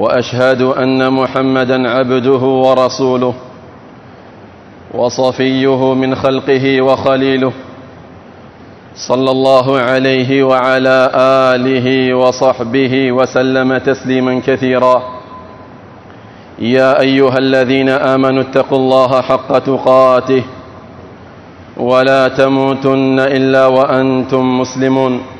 وأشهد أن محمدا عبده ورسوله وصفيه من خلقه وخليله صلى الله عليه وعلى آله وصحبه وسلم تسليما كثيرا. يا أيها الذين آمنوا اتقوا الله حق تقاته ولا تموتن إلا وأنتم مسلمون.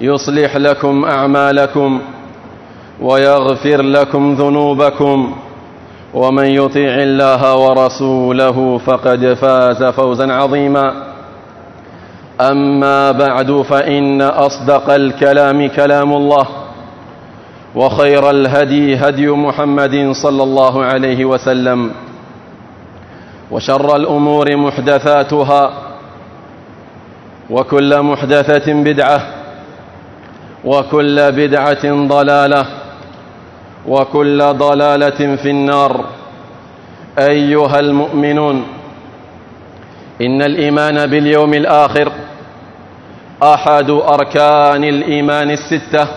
يصلح لكم أعمالكم ويغفر لكم ذنوبكم ومن يطع الله ورسوله فقد فاز فوزا عظيما. أما بعد فإن أصدق الكلام كلام الله وخير الهدي هدي محمد صلى الله عليه وسلم وشر الأمور محدثاتها وكل محدثة بدعة وكل بدعة ضلالة وكل ضلالة في النار. أيها المؤمنون إن الإيمان باليوم الآخر أحد أركان الإيمان الستة.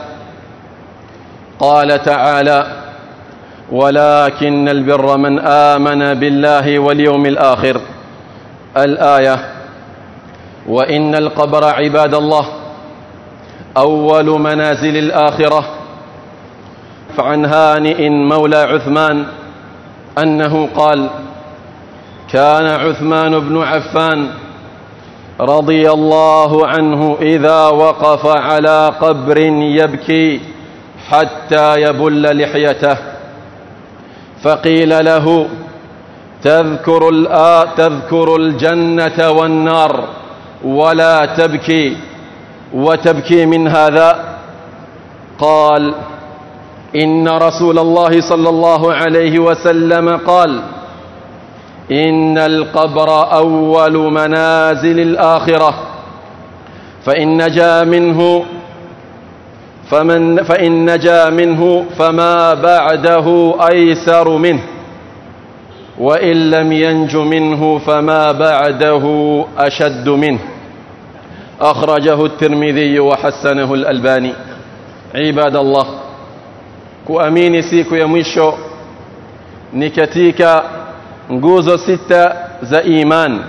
قال تعالى ولكن البر من آمن بالله واليوم الآخر. الآية وإن القبر عباد الله أول منازل الآخرة. فعن هانئ مولى عثمان أنه قال كان عثمان بن عفان رضي الله عنه إذا وقف على قبر يبكي حتى يبل لحيته. فقيل له تذكر, تذكر الجنة والنار ولا تبكي. وتبكي من هذا قال إن رسول الله صلى الله عليه وسلم قال إن القبر أول منازل الآخرة فإن نجا منه فمن فإن نجا منه فما بعده أيسر منه وإن لم ينج منه فما بعده أشد منه أخرجه الترمذي وحسنه الألباني. عباد الله كأميني سيكو يمشو نكتيك نقوز ستة زئيمان.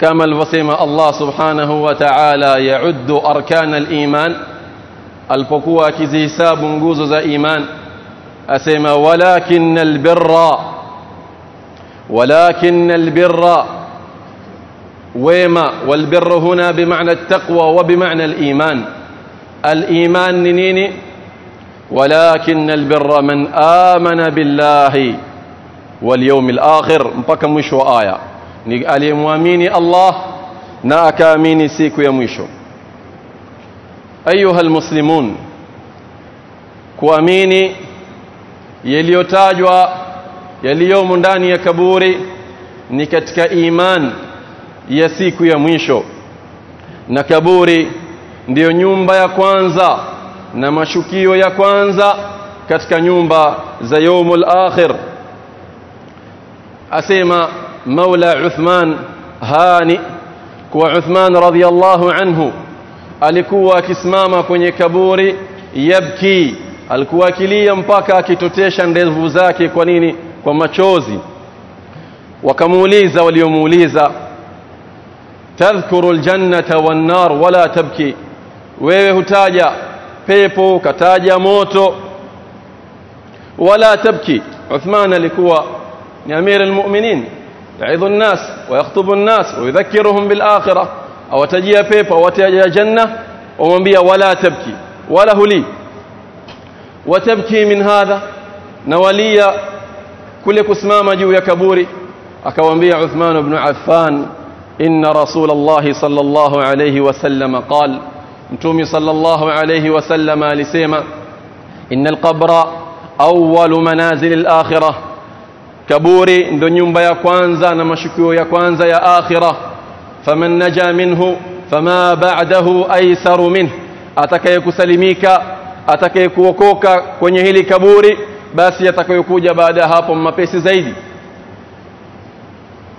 كما الوصيم الله سبحانه وتعالى يعد أركان الإيمان. البقوة كزيساب نقوز زئيمان. أسيما ولكن البر ولكن البر ولكن البر ويما والبر هنا بمعنى التقوى وبمعنى الإيمان. الإيمان نين ولكن البر من آمن بالله واليوم الآخر. مبكا مشو آية. نقالهم واميني الله na kuamini siku ya mwisho أيها المسلمون kuamini yaliyotajwa yaliyomo ndani kaburi ni katika إيمان ni katika إيمان. Ya siku ya mwisho. Na kaburi ndiyo nyumba ya kwanza na mashukio ya kwanza katika nyumba za يوم الآخر. Asema maula Uthman hani kwa Uthman radhiyallahu anhu alikuwa akisimama kwenye kaburi yabki alikuwa akilia mpaka akitotesha ndevu zake. Kwa nini? Kwa machozi. Wakamuuliza waliomuuliza aljannata wan nar wala tabki wewe hutaja pepo kataja moto wala tabki Uthman alikuwa ni amir almu'minin yaidhu an-nas wa yakhtubu an-nas wa yudhakkiruhum bil akhirah awatajia pepo awatajia janna wamwambia wala tabki wala huli watabki min hadha na walia kule kusimama juu ya kaburi akawaambia Uthman ibn Affan إن رسول الله صلى الله عليه وسلم قال نتومي صلى الله عليه وسلم لسيما إن القبر أول منازل الآخرة. كبوري دنيم بيا كوانزا نمشكو يا كوانزا يا آخرة. فمن نجا منه فما بعده أيسر منه. أتك يكسلميك أتك يكوكوك كونيهلي كبوري بس يتك يكوجا بعدها بمبيس زيدي.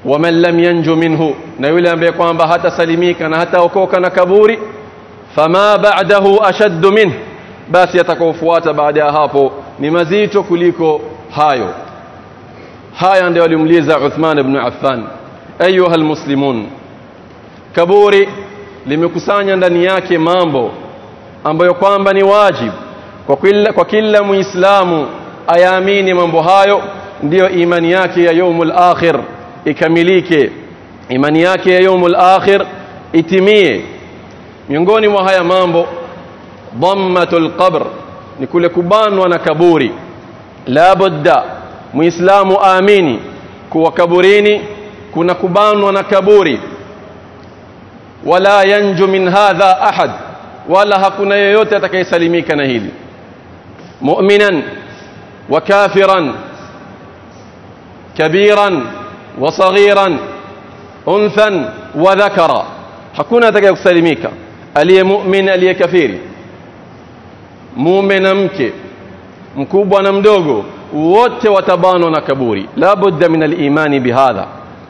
ومن لم ينجو منه. نقول أن بيقوان بهات سلميك أنا هتا وكوكنا كبوري. فما بعده أشد منه. basi yatakayofuata baada ya hapo. ni mazito kuliko hayo. haya ndiyo yaliyomliza عثمان بن عفان. أيها المسلمون. kaburi. limekusanya ndani yake mambo. ambayo kwamba ni واجب. kwa kila مسلم ayaamini mambo hayo ndio imani yake ya يوم الآخر ikamilike imani yake ya yaumul akhir itimie miongoni mwa haya mambo dhammatul qabr ni kule kubanwa na kaburi la budda muislamu aamini kuwa kaburini kuna kubanwa na kaburi wala yanju min hadha ahad wala hakuna yeyote atakayesalimika na hili mu'minan wa kafiran kabiran وصغيرا انثى وذكرا. حكونا تكيك سلميك ألي مؤمن ألي كفير. مؤمن أمك. مكوب ونمدوغ ووت وتبان أنا لا لابد من الإيمان بهذا.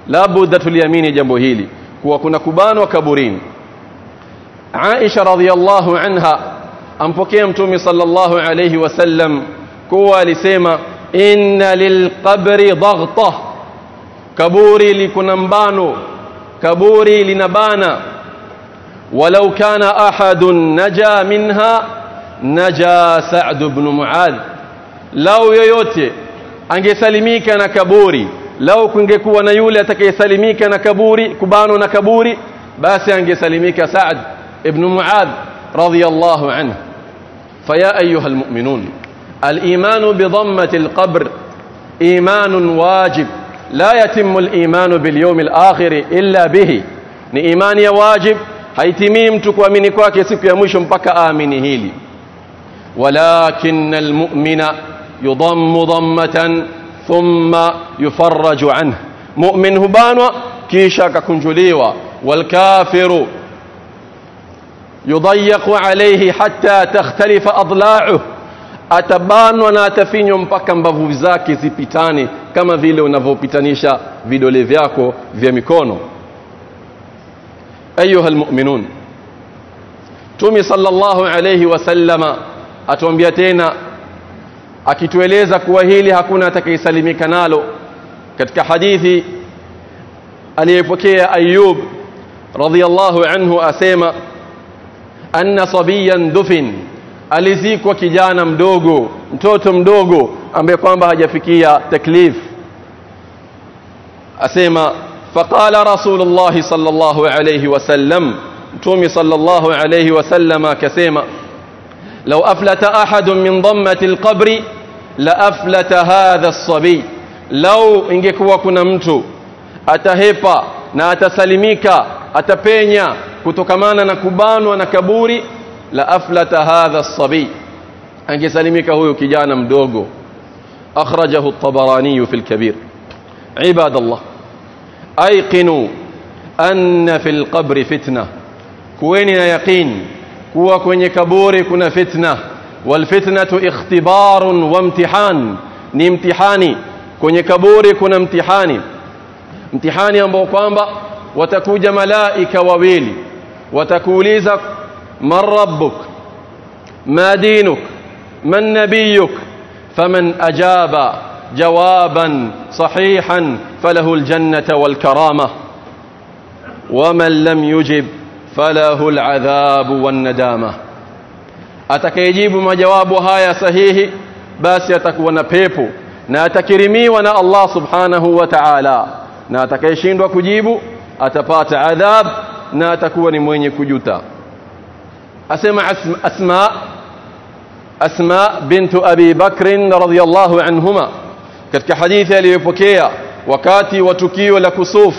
لا بد اليمين جمهيلي وكنا كبان وكبورين. عائشة رضي الله عنها أنفقيم تومي صلى الله عليه وسلم كوالي سيما إن للقبر ضغطة. Kaburi likuna mbano kaburi linabana walau kana ahadun naja minha naja Sa'd ibn Mu'adh lau yoyote angesalimika na kaburi lau kungekuwa na yule atakayesalimika na kaburi kubanwa na kaburi basi angesalimika Sa'd ibn Mu'adh radiyallahu anhu فيا أيها المؤمنون الإيمان بضمة القبر إيمان واجب لا يتم الإيمان باليوم الآخر إلا به ni imani ya wajib haitimii mtu kuamini kwake siku ya mwisho mpaka aamini hili walakin almu'mina yudammu dammatan thumma yufarraju anhu mu'min hubanwa kisha akakunjuliwa walkafiru yudayyaqu alayhi hatta takhtalifa adla'uhu atabanwa na atafinywa mpaka mbavu zake zipitane kama vile unavyopitanisha vidole vyako vya mikono. Ayuha almu'minun tumi sallallahu alayhi wasallama atuambia tena akitueleza kuwa hili hakuna atakayesalimika nalo. Katika hadithi aliyepokea ayub radhiyallahu anhu asema anna sabiyan dufin alizikwa kijana mdogo mtoto mdogo ambaye kwamba hajafikia taklif asema faqala rasulullah sallallahu alayhi wasallam mtume sallallahu alayhi wasallam akasema law aflata ahadun min dhammati alqabri la aflata hadha as-sabi law ingekuwa kuna mtu atahepa na atasalimika atapenya kutokamana na kubanwa na kaburi la aflata hadha as-sabi angesalimika huyo kijana mdogo akhrajahu at-tabarani fi al-kabir ibadallah أيقنوا أن في القبر فتنة. كوني يقين كوا كوني كبوري كنا فتنة. والفتنة اختبار وامتحان. ني امتحاني كوني كبوري كنا امتحاني. امتحاني ambao kwamba watakuja malaika wawili watakuuliza من ربك؟ ما دينك؟ من نبيك؟ فمن اجاب جوابا صحيحا فله الجنة والكرامة ومن لم يجب فله العذاب والندامة. أتكيجيب ما جوابها يا صحيح بس يتكونا بيبو. ناتكرمي ونا الله سبحانه وتعالى. ناتكيشين وكجيب أتبات عذاب ناتكونا مويني كجوتا أسمع أسماء أسماء بنت أبي بكر رضي الله عنهما. Katika hadithi aliyopokea wakati wa tukio la kusuf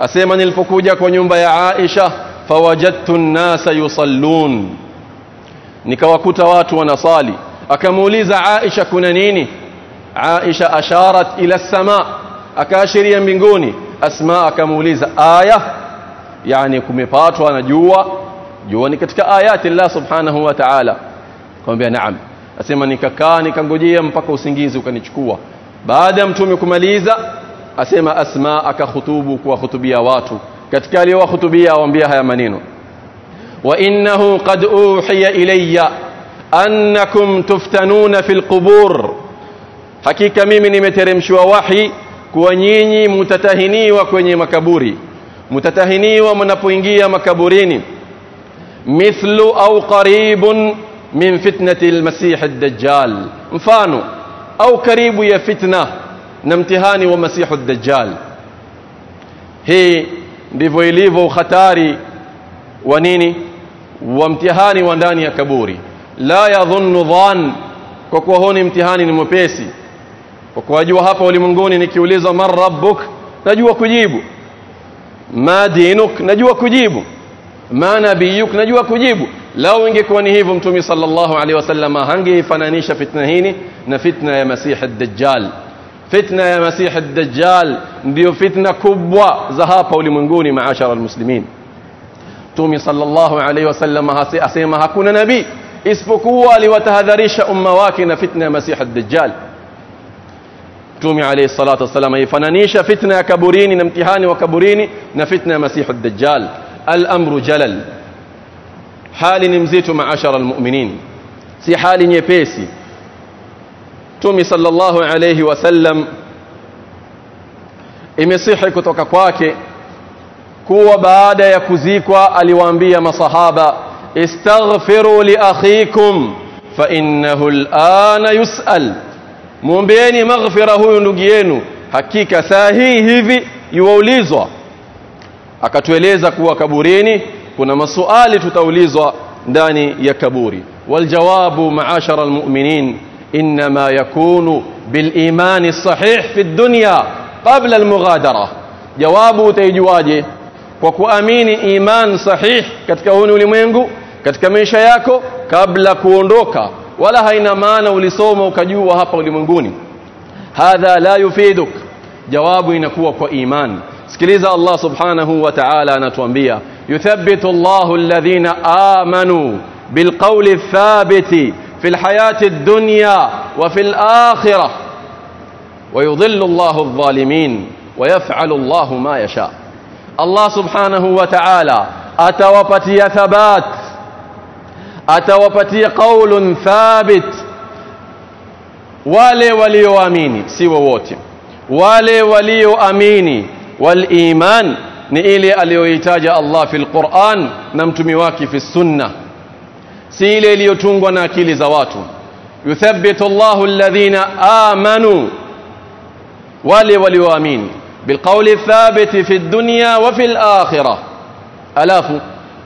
asema nilipokuja kwa nyumba ya Aisha fawajadtu an-nasa yusallun nikawakuta watu wanasali akamuuliza Aisha kuna nini Aisha asharat ila sama akaashiria mbinguni Asma akamuuliza aya yani kumepatwa na jua jua ni katika ayati Allah subhanahu wa ta'ala akamwambia naam asema nikakaa nikangojea mpaka usingizi ukanichukua baada ya mtume kumaliza asema Asma akakhutubu kuwahutubia watu katika aliyowahutubia awaambia haya maneno wa innahu qad uhiya ilayya annakum tuftanuna fil qubur hakika mimi nimeteremshwa wahi kuwa nyinyi mutatahiniwa kwenye makaburi mutatahiniwa mnapoingia makaburini mithlu au qaribun min fitnati almasih ad-dajjal mfano أو كريب يا فتنة نمتهاني ومسيح الدجال. هي بفويليفو إليفو ختاري ونيني وامتهاني وانداني يا كبوري. لا يظن ظان كوكو هوني امتهاني نموبيسي. وكواجوا هفا ولمنقوني نكيوليزا من ربك؟ نجوا كجيبو. ما دينك؟ نجوا كجيبو. Ma nabiyuk najua kujibu lao ingekuwa ni hivyo mtume sallallahu alaihi wasallam hangeifananisha fitna hii na fitna ya masih ad-dajjal fitna ya masih ad-dajjal ndio fitna kubwa za hapa ulimwenguni maashara almuslimin mtume sallallahu alaihi wasallam asema hakuna nabii isipokuwa aliwatahadharisha umma wake na fitna ya masih ad-dajjal mtume alayhi salatu wasallam ifananisha fitna ya kaburini na mtihani wa kaburini na fitna ya masihu ad-dajjal al-amru jalal hali ni mzito maashara almu'minin si hali nyepesi mtume sallallahu alayhi wasallam imesihi kutoka kwake kuwa baada ya kuzikwa aliwaambia masahaba istaghfiru li akhikum fa innahu al-ana yus'al muombeeni maghfira huyu ndugu yenu hakika saa hii hivi yuwaulizwa akatueleza kuwa kaburini kuna masuali tutaulizwa ndani ya kaburi waljawabu maashara almu'minin inma yakunu bilimani sahih fi dunya qabla almughadara jawabu utaijuaje kwa kuamini iman sahih katika ulimwengu katika maisha yako kabla kuondoka wala haina maana ulisoma ukajua hapa ulimwenguni hadha la yufiduk jawabu inakuwa kwa iman sikiliza Allah subhanahu wa ta'ala anatuambia yuthabbitu Allahu alladhina amanu bilqawli athabiti في الحياة الدنيا وفي الآخرة ويضل الله الظالمين ويفعل الله ما يشاء الله سبحانه وتعالى أتوبتي ثبات أتوبتي قول ثابت wale walioamini si wowote wale walioamini والإيمان نئلي اللي ويتاج الله في القرآن نمتمي واكي في السنة. سيلي ليتونغونا كيلي زواتو. يثبت الله الذين آمنوا ولي وليوامين بالقول الثابت في الدنيا وفي الآخرة. ألاف.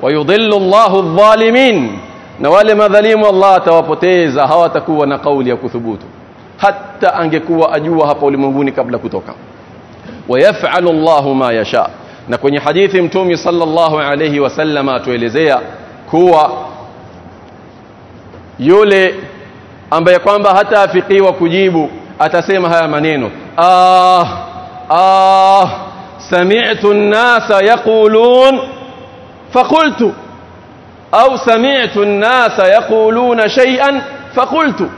ويضل الله الظالمين. نوالي مذليم الله توابتيز هوا تكوى نقول يكو حتى أنك أجوها قول مبوني قبل كتوكا. Wayafalu Allahu ma yasha na kwenye hadithi mtume sallallahu alayhi wasallam atuelezea kuwa yule ambaye kwamba hata afikiwa kujibu atasema haya maneno ah ah sami'tu an-nasa yaqulun faqultu au sami'tu an-nasa yaquluna shay'an faqultu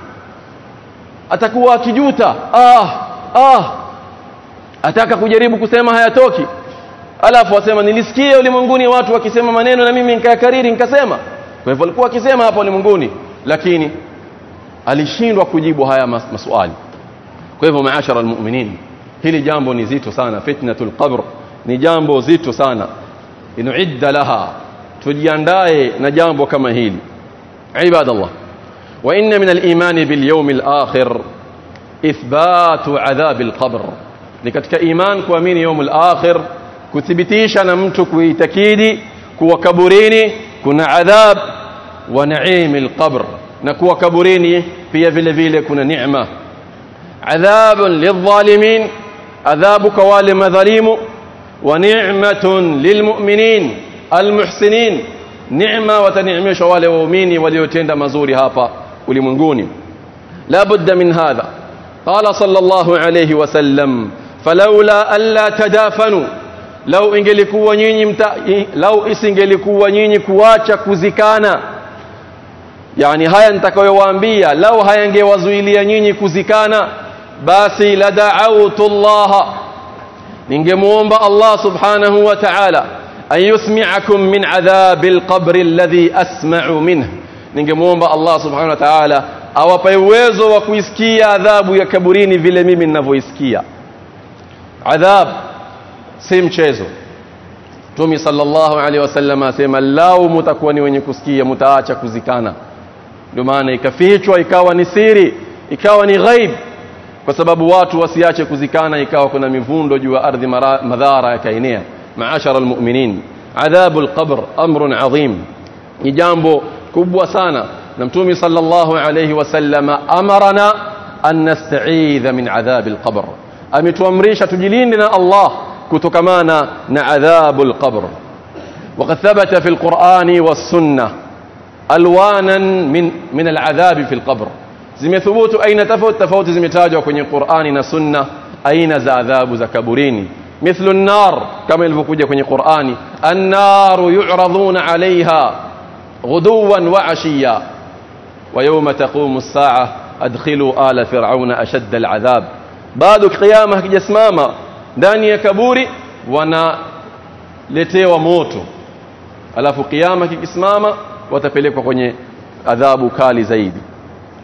atakuwa akijuta ah ah ataka kujaribu kusema hayatoki alafu asema nilisikia ulimwenguni watu wakisema maneno na mimi nikayakariri nikasema kwa hivyo alikuwa akisema hapa ulimwenguni lakini alishindwa kujibu haya mas maswali kwa hivyo maashara almu'minin hili jambo ni zito sana fitnatul qabr ni jambo zito sana inuidda laha tujiandae na jambo kama hili ibadallah وإن من الإيمان باليوم الآخر إثبات عذاب القبر لكتك إيمان كوامين يوم الآخر كثبتيش نمت كويتكيدي كوا كبريني كنا عذاب ونعيم القبر. نكوا كبريني في vile vile kuna neema عذاب للظالمين عذاب كوال مظالم ونعمة للمؤمنين المحسنين. نعمة وتنعمش wale waumini waliotenda mazuri hapa ulimwenguni لا بد من هذا. قال صلى الله عليه فلولا ألا تدافنوا. lau ingelikuwa nyinyi mt... lau isingelikuwa nyinyi kuacha kuzikana. يعني haya nitakayowaambia lau hayangewazuilia nyinyi kuzikana. basi لدعوت الله. ningemuomba الله سبحانه وتعالى. أن يسمعكم من عذاب القبر الذي أسمع منه. ningemuomba الله سبحانه وتعالى. أو بيويزو وكويسكيا ذابو يا كابوريني فيلمي من mimi عذاب. سيم تشيزو تومي صلى الله عليه وسلم سيم لاو متكوني وين يكسكي متاعشا كوزيكانا دمانا يكفيشو يكاوى نسيري يكاوى نغيب وسبب واتو وسياشا كوزيكانا يكاوى كنا مفون لجوا أرض مذارة كاينية معاشر المؤمنين عذاب القبر أمر عظيم يجامبو كبوا سانا نمتومي صلى الله عليه وسلم أمرنا أن نستعيذ من عذاب القبر ametuamrisha tujilinde na Allah kutokamana na adhabul qabr وقد ثبت في القرآن والسنة ألوانا من من العذاب في القبر zimethubutu aina tofauti tofauti zimetajwa kwenye Qur'ani na Sunna aina za adhabu za kaburini mithlu an-nar kama ilivyokuja kwenye Qur'ani an-naru yu'raduna 'alayha ghuduwan wa 'ashiya wa yawma taqumu as-sa'a adkhilu ala fir'auna ashadda al-'adhab bado kiyama hakijasimama ndani ya kaburi wanaletewa moto alafu kiyama kikisimama watapelekwa kwenye adhabu kali zaidi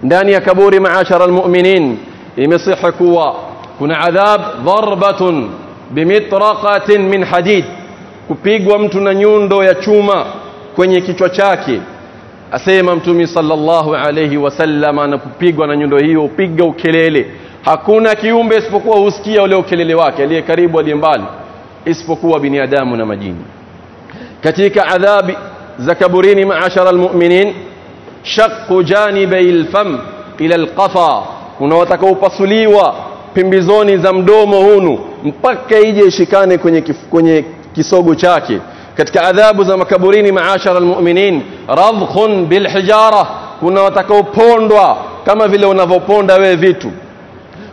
ndani ya kaburi maashara almu'minin imesihi kuwa kuna adhab darbatun bimitraqatin min hadid kupigwa mtu na nyundo ya chuma kwenye kichwa chake asema mtume sallallahu alayhi wasallam anapopigwa na nyundo hiyo upiga ukelele hakuna kiumbe isipokuwa husikia ule ukelele wake aliye karibu aliye mbali isipokuwa binadamu na majini katika adhabi za kaburini maashara almu'minin shaqqu janibai alfam ila alqafa kuna watakaopasuliwa pembezoni za mdomo hunu mpaka ije ishikane kwenye kwenye kisogo chake katika adhabu za makaburini maashara almu'minin radhkhun bilhijara kuna watakaopondwa kama vile unavyoponda wewe vitu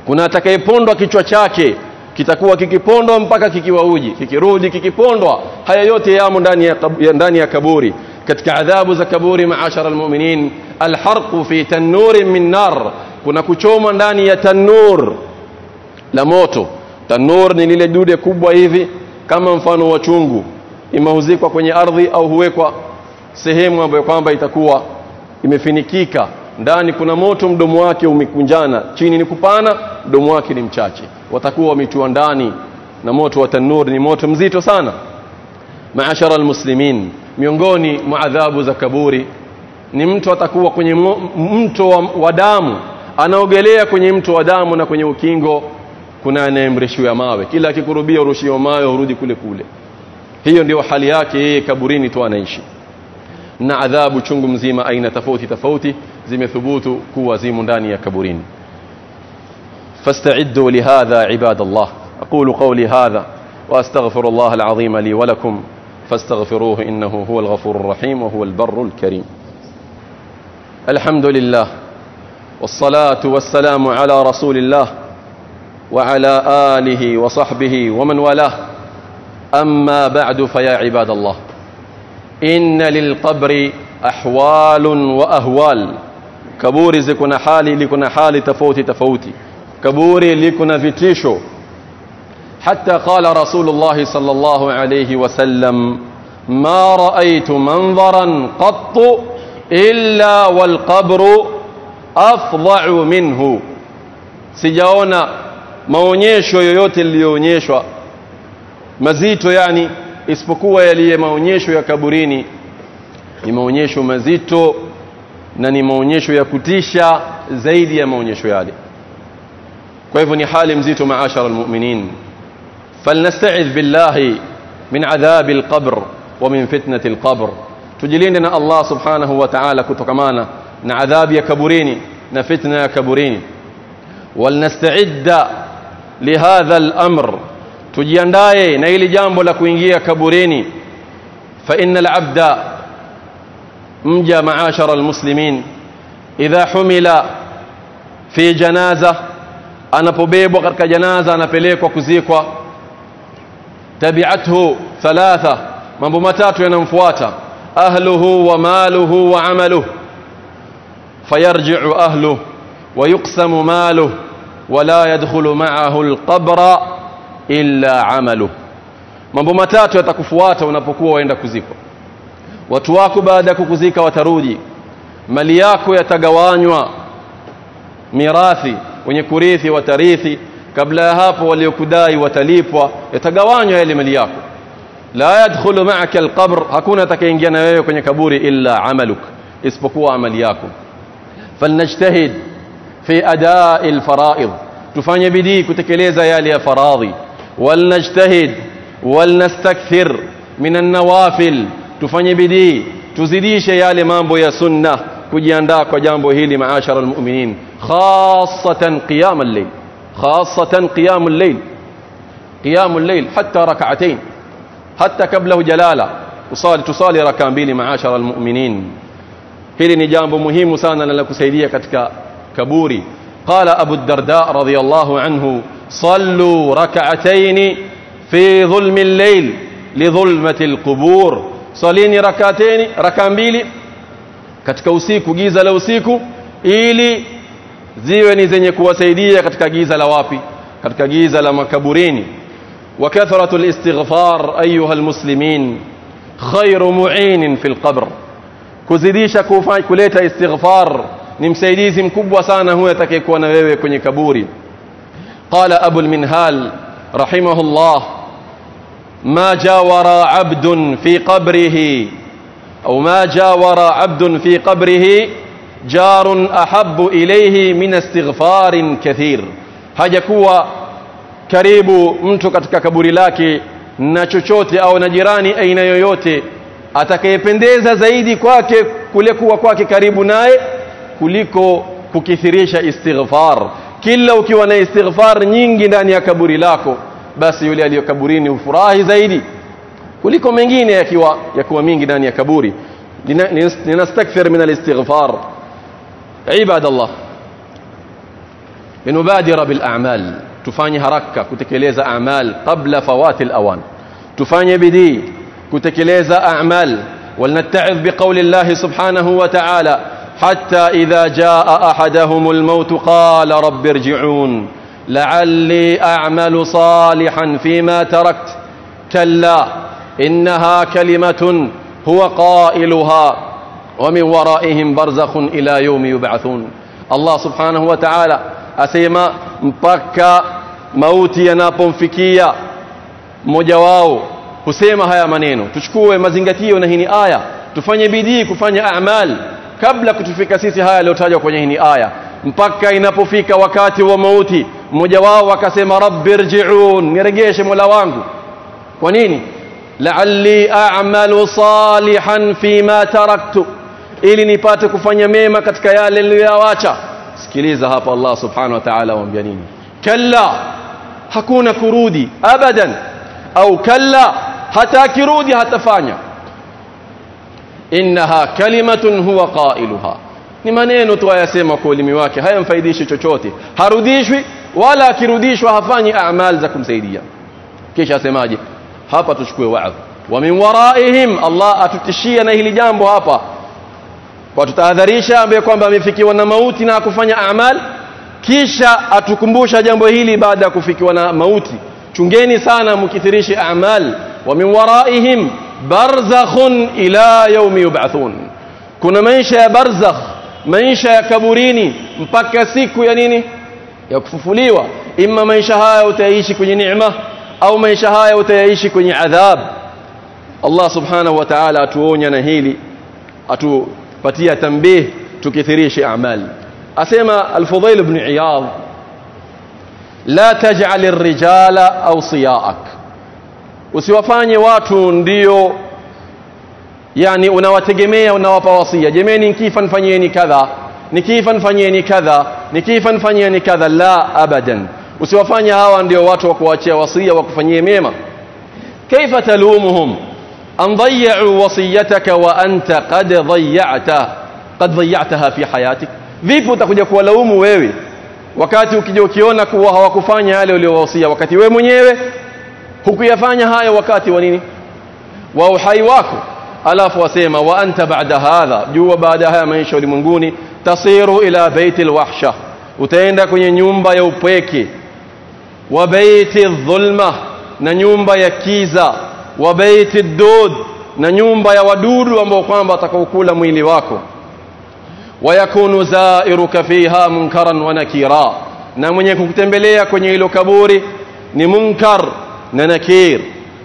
kuna atakayepondwa kichwa chake kitakuwa kikipondwa mpaka kikiwa uji. Kikirudi kikipondwa haya yote yamo ndani ya, ndani ya kaburi. Katika adhabu za kaburi maashara almu'minin alharqu fi tanur min nar. Kuna kuchoma ndani ya tanur la moto. Tanur ni lile dude kubwa hivi kama mfano wa chungu. Imehuzikwa kwenye ardhi au huwekwa sehemu ambayo kwamba itakuwa imefinikika ndani kuna moto mdomo wake umekunjana. Chini ni kupana mdomo wake ni mchache. Watakuwa wametua ndani na moto wa tanur ni moto mzito sana. Maashara almuslimin miongoni mwa adhabu za kaburi ni mtu atakuwa kwenye mto wa, wa damu. Anaogelea kwenye mto wa damu na kwenye ukingo kuna anayemrushia mawe. Kila akikurubia urushiwa mawe urudi kule kule. Hiyo ndio hali yake yeye kaburini tu anaishi. Na adhabu chungu mzima aina tofauti tofauti zimethubutu kuwa zimo ndani فاستعدوا لهذا عباد الله أقول قولي هذا وأستغفر الله العظيم لي ولكم فاستغفروه إنه هو الغفور الرحيم وهو البر الكريم الحمد لله والصلاة والسلام على رسول الله وعلى آله وصحبه ومن والاه أما بعد فيا عباد الله إن للقبر أحوال وأهوال kaburi ziko na hali liko na hali tofauti tofauti kaburi liko na vitisho حتى قال رسول الله صلى الله عليه وسلم ما رأيت منظرا قط إلا والقبر منه sijaona maonyesho yoyote yaliyoonyeshwa mazito yani isipokuwa yaliye maonyesho ya kaburini ni maonyesho mazito na ni maonyesho ya kutisha zaidi ya maonyesho yale kwa hivyo ni hali mzito maashara almu'minin falnasta'idh billahi min adhabi alqabr wa min fitnati alqabr tujilinde na Allah subhanahu wa ta'ala kutokamana na adhabu ya kaburini na fitna ya kaburini walnasta'idda lihadha al-amr tujiandae na ili jambo la kuingia kaburini fa innal abda مجا معاشر المسلمين. إذا حمل في جنازة أنا ببيب وقرك جنازة أنا بليك وكزيك تبعته ثلاثة من بمتات ينفوات أهله وماله وعمله. فيرجع أهله ويقسم ماله ولا يدخل معه القبر إلا عمله. من بمتات يتكفوات ونبكوه ويندكزيك ويندكزيك watu wako baada ya kukuzika watarudi mali yako yatagawanywa mirathi wenye kurithi watarithi kabla ya hapo waliokudai watalipwa yatagawanywa yale mali yako la yadkhulu ma'aka alqabr hakuna atakayeingia na wewe kwenye kaburi illa amaluk isipokuwa amali yako falnajtahid fi ada'i alfara'id tufanye bidii kutekeleza yale ya faradhi walnajtahid walnastakthir min an-nawafil tufanye bidii tuzidishe yale mambo ya sunna kujiandaa kwa jambo hili maashara almu'minin khassatan qiyam al-layl khassatan qiyam al-layl qiyam al-layl hatta rak'atayn hatta kabla jalala usali tusali raka mbili maashara almu'minin hili ni jambo muhimu sana la kusaidia katika kaburi qala abu darda radiyallahu anhu sallu rak'atayn fi dhulmi al-layl lidhulmati al-qubur salini rakateni raka mbili katika usiku giza la usiku ili ziwe ni zenye kuwasaidia katika giza la wapi katika giza la makaburini wa kathratu al-istighfar ayuha al-muslimin khairu mu'in fi al-qabr kuzidisha kufanya kuleta istighfar ni msaidizi mkubwa sana huyo atakayekuwa na wewe kwenye kaburi qala abu al-minhal rahimahullah ما جاور عبد في قبره أو ما جاور عبد في قبره جار أحب إليه من استغفار كثير. هجكوا كريب منتكتك كبري لك نشوشوت أو نجراني أين يويوتي. أتك يبندز زيدي كواك كلك وكواك كريب ناي كلك كثيريش استغفار. كلا وكيوانا استغفار نينجي داني كبري لكو basi yule aliyo kaburini hufurahi zaidi kuliko mengine yakiwa yakiwa mingi ndani ya kaburi linastakthir min alistighfar ibadallah linubadira bil a'mal tufanye haraka kutekeleza a'mal qabla fawati al-awan tufanye bidii kutekeleza a'mal ولنتعظ بقول الله سبحانه وتعالى حتى إذا جاء أحدهم الموت قال رب ارجعون لعلي أعمل صالحا فيما تركت. كلا إنها كلمة هو قائلها ومن ورائهم برزخ إلى يوم يبعثون. الله سبحانه وتعالى أسيما مبكى موتي ناقم فيكيا مجواو حسيما هيا منينو. تشكوه مزنجتيو نهيني آية. تفني بدي كفني أعمال. kabla kutufika sisi haya leo tajwa kwenye hii aya mpaka وكاتي وموتي. Mmoja wao akasema rabbi rji'un niregeshe mola wangu kwa nini la'alli a'malu salihan fima taraktu ili nipate kufanya mema katika yale niliyoacha sikiliza hapa Allah subhanahu wa ta'ala waambia nini kalla hakuna kurudi abadan au kalla hata kirudi hatafanya innaha kalimatun huwa qailuha ni maneno tu ayasema kwa ulimi wake hayamfaidishi chochote harudishwi wala akirudishwa hafanyi a'mal za kumsaidia kisha asemaje hapa tuchukue waadhi wa min waraihim Allah atutishia na hili jambo hapa kwa tutahadharisha ambaye kwamba amefikiwa na mauti na kufanya a'mal kisha atukumbusha jambo hili baada ya kufikiwa na mauti chungeni sana mkithirishe a'mal wa min waraihim barzakhun ila yawmi yub'athun kuna maisha ya barzakh maisha ya kaburini mpaka siku ya nini ya kufufuliwa imma maisha haya utaishi kwenye neema au maisha haya utayaishi kwenye adhab Allah subhanahu wa ta'ala atuonya na hili atupatia tambih tukithirishe amali asema al-Fudhail ibn Iyad la taj'al ar-rijala awsiyaak usiwafanye watu ndio yani unawategemea unawapa wasia jemeni nikifa nifanyeni kadha nikifa nifanyeni kadha nikifa nifanyeni kadha la abadan usiwafanye hawa ndio watu wa kuachia wasia wa kufanyia mema kaifa talumuhum an dayya'u wasiyataka wa anta qad dayya'ta qad dayya'taha fi hayatik vipi utakuja kuwalaumu wewe wakati ukija ukiona kuwa hawakufanya yale uliowahusia wakati wewe mwenyewe hukuyafanya hayo wakati wa nini wa uhai wako alafu wasema wa anta ba'da hadha jua baada haya maisha ulimwenguni tasiru ila baitil wahsha utaenda kwenye nyumba ya upweke. Wa baiti dhulma na nyumba ya kiza. Wa baiti dud na nyumba ya wadudu ambao kwamba watakaokula mwili wako. Wayakunu zairuka fiha munkaran wa nakira. Na mwenye kukutembelea kwenye hilo kaburi ni munkar na nakir.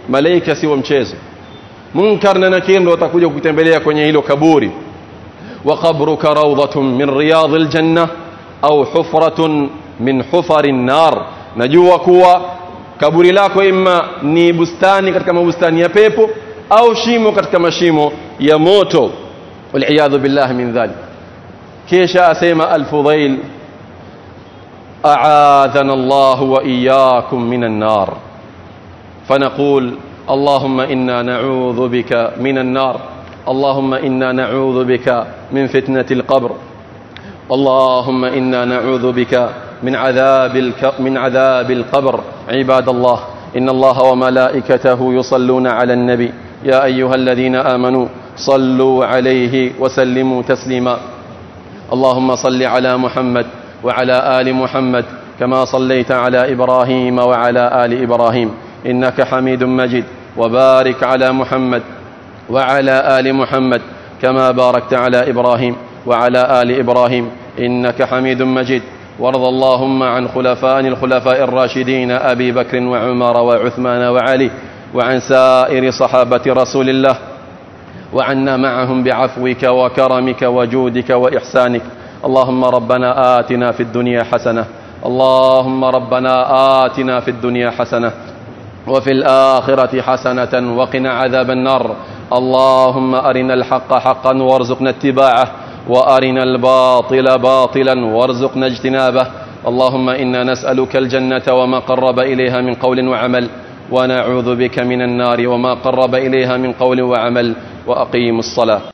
Malaika si wa mchezo. Munkar na nakir ndio watakuja kukutembelea kwenye hilo kaburi وقبرك روضة من رياض الجنة أو حفرة من حفر النار. نجوك وكبر لك إما نيبستاني كتك مبستاني يبيبو أو شيمو كتك مشيمو يموتو والعياذ بالله من ذلك. كيشا أسيما الفضيل أعاذنا الله وإياكم من النار. فنقول اللهم إنا نعوذ بك من النار. اللهم إنا نعوذ بك من فتنة القبر. اللهم إنا نعوذ بك من عذاب. من عذاب القبر. عباد الله إن الله وملائكته يصلون على النبي. يا أيها الذين آمنوا صلوا عليه وسلموا تسليما. اللهم صل على محمد وعلى آل محمد كما صليت على إبراهيم وعلى آل إبراهيم. إنك حميد مجيد. وبارك على محمد. وعلى آل محمد كما باركت على إبراهيم وعلى آل إبراهيم إنك حميد مجيد. وارض اللهم عن خلفاء الخلفاء الراشدين أبي بكر وعمر وعثمان وعلي وعن سائر صحابة رسول الله وعنا معهم بعفوك وكرمك وجودك وإحسانك. اللهم ربنا آتنا في الدنيا حسنة. اللهم ربنا آتنا في الدنيا حسنة. وفي الآخرة حسنة وقنا عذاب النار. اللهم أرنا الحق حقا وارزقنا اتباعه وأرنا الباطل باطلا وارزقنا اجتنابه. اللهم إنا نسألك الجنة وما قرب إليها من قول وعمل ونعوذ بك من النار وما قرب إليها من قول وعمل وأقيم الصلاة.